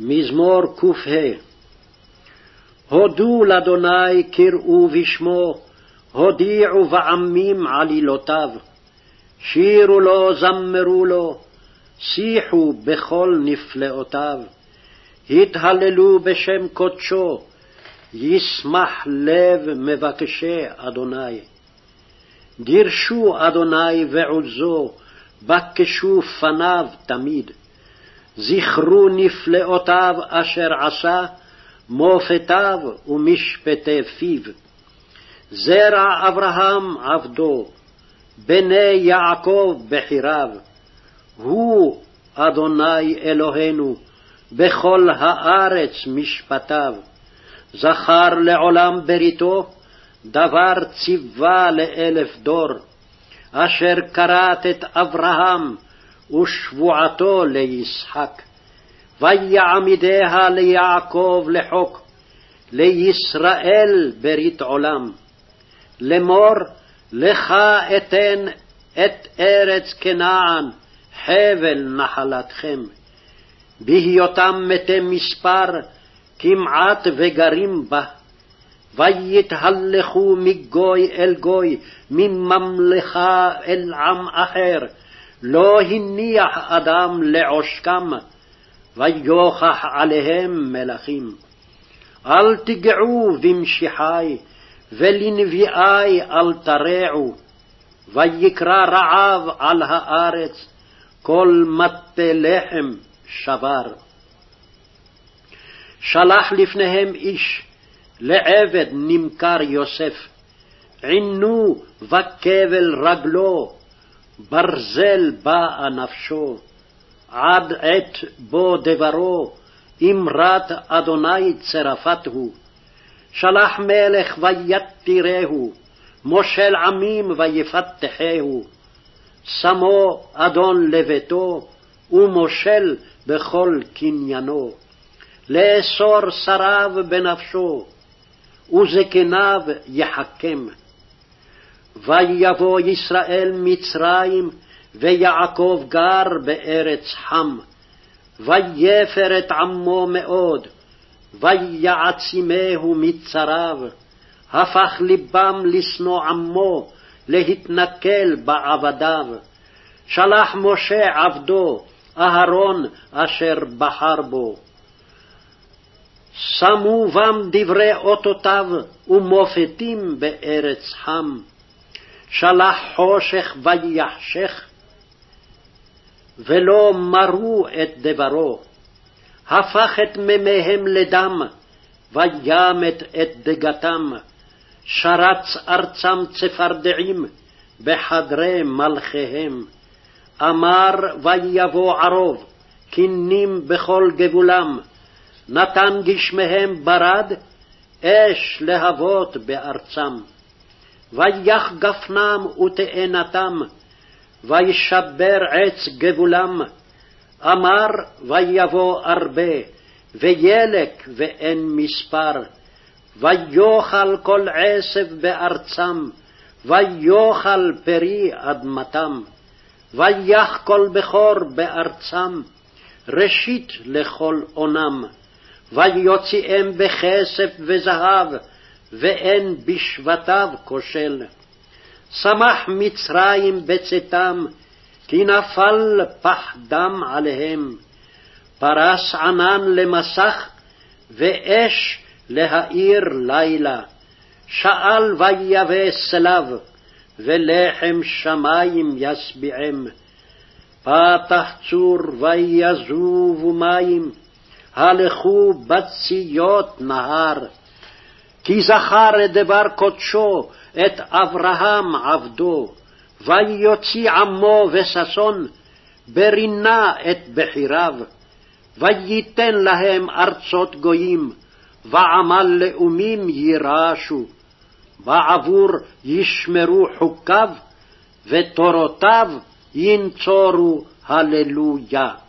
מזמור קה הודו לאדוני קראו בשמו, הודיעו בעמים עלילותיו. שירו לו, זמרו לו, שיחו בכל נפלאותיו. התהללו בשם קודשו, ישמח לב מבקשי אדוני. דירשו אדוני ועוזו, בקשו פניו תמיד. זכרו נפלאותיו אשר עשה, מופתיו ומשפטי פיו. זרע אברהם עבדו, בני יעקב בחיריו. הוא אדוני אלוהינו, בכל הארץ משפטיו. זכר לעולם בריתו, דבר ציווה לאלף דור, אשר כרת את אברהם ושבועתו לישחק. ויעמידיה ליעקב לחוק, לישראל ברית עולם. לאמור, לך אתן את ארץ כנען, חבל נחלתכם. בהיותם מתי מספר, כמעט וגרים בה. ויתהלכו מגוי אל גוי, מממלכה אל עם אחר, לא הניח אדם לעושקם, ויוכח עליהם מלכים. אל תגעו במשיחי, ולנביאי אל תרעו, ויקרא רעב על הארץ, כל מטה לחם שבר. שלח לפניהם איש, לעבד נמכר יוסף, עינו וכבל רגלו, ברזל באה נפשו, עד עת בו דברו, אמרת אדוני צרפת הוא. שלח מלך ויתירהו, מושל עמים ויפתחהו. שמו אדון לביתו, ומושל בכל קניינו. לאסור שריו בנפשו, וזקניו יחכם. ויבוא ישראל מצרים, ויעקב גר בארץ חם. ויפר את עמו מאוד, ויעצימהו מצריו. הפך ליבם לשנוא עמו, להתנכל בעבדיו. שלח משה עבדו, אהרון אשר בחר בו. שמו בם דברי אותותיו ומופתים בארץ חם. שלח חושך ויחשך, ולא מרו את דברו. הפך את מימיהם לדם, וימת את דגתם. שרץ ארצם צפרדעים בחדרי מלכיהם. אמר ויבוא ערוב, כנים בכל גבולם. נתן גשמיהם ברד, אש להבות בארצם. ויח גפנם ותאנתם, וישבר עץ גבולם. אמר ויבוא ארבה, וילק ואין מספר. ויאכל כל עשב בארצם, ויאכל פרי אדמתם. ויח כל בכור בארצם, ראשית לכל עונם. ויוציאם בכסף וזהב, ואין בשבטיו כושל. שמח מצרים בצאתם, כי נפל פחדם עליהם. פרס ענן למסך, ואש להאיר לילה. שאל ויבא סלב, ולחם שמים ישביעם. פתח צור ויזובו מים, הלכו בציות נהר. כי זכר את דבר קודשו, את אברהם עבדו, ויוציא עמו וששון, ברינה את בחיריו, וייתן להם ארצות גויים, ועמל לאומים יירשו, בעבור ישמרו חוקיו, ותורותיו ינצורו הללויה.